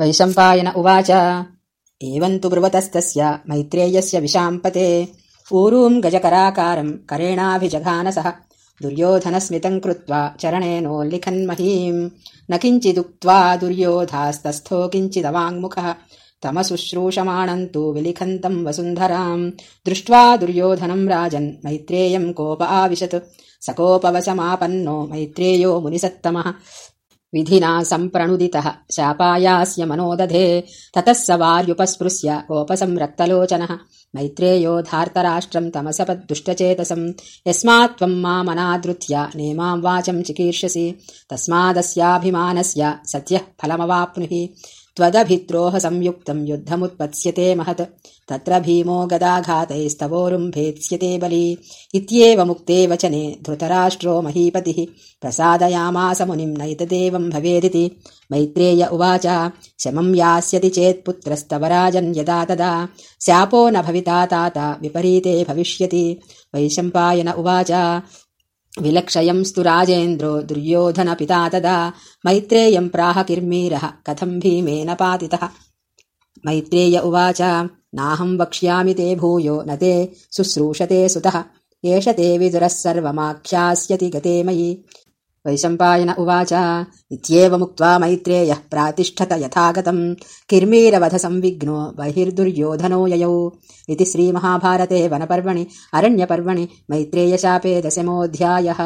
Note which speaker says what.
Speaker 1: वैशम्पायन उवाच। एवम् तु ब्रुवतस्तस्य मैत्रेयस्य विशाम्पते। ऊरूम् गजकराकारम् करेणाभिजघानसः। दुर्योधनस्मितम् कृत्वा चरणेनोल्लिखन्महीम् न किञ्चिदुक्त्वा दुर्योधास्तस्थो किञ्चिदवाङ्मुखः। तमशुश्रूषमाणम् तु विलिखन्तम् वसुन्धराम्। दृष्ट्वा दुर्योधनम् राजन् मैत्रेयम् कोप आविशत्। सकोपवशमापन्नो मैत्रेयो मुनिसत्तमः विधिना सम्प्रणुदितः। शापायास्य मनोदधे ततः स वार्युपस्पृश्य कोपसंरक्तलोचनः। मैत्रेयो धार्तराष्ट्रम् तमसपद्दुष्टचेतसम्। यस्मात् त्वम् मामनादृत्य नेमाम् वाचम् चिकीर्षसि। तस्मादस्याभिमानस्य सद्यः फलमवाप्नुहि त्वदभिद्रोह संयुक्तम् युद्धमुत्पत्स्यते महत्। तत्र भीमो गदाघातैस्तवोरुम्भेत्स्यते बली। इत्येवमुक्ते वचने धृतराष्ट्रो महीपतिः। प्रसादयामास मुनिम् नैतदेवम् भवेदिति। मैत्रेय उवाच शमम् यास्यति चेत्पुत्रस्तव राजन् यदा तदा। स्यापो न भविता तात विपरीते भविष्यति। वैशम्पायन उवाच विलक्षयंस्तु राजेन्द्रो दुर्योधनपिता तदा मैत्रेयम् प्राह किर्मीरः कथम् भीमेन पातितः। मैत्रेय उवाच नाहम् वक्ष्यामि ते भूयो न ते शुश्रूषते सुतः। एष ते विदुरः सर्वमाख्यास्यति गते मयि वैशम्पायन उवाच। इत्येवमुक्त्वा मैत्रेयः प्रातिष्ठत यथागतम्। किर्मीरवधसंविघ्नो बहिर्दुर्योधनो ययौ। इति श्रीमहाभारते वनपर्वणि अरण्यपर्वणि मैत्रेयशापे दशमोऽध्यायः